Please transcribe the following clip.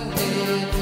need.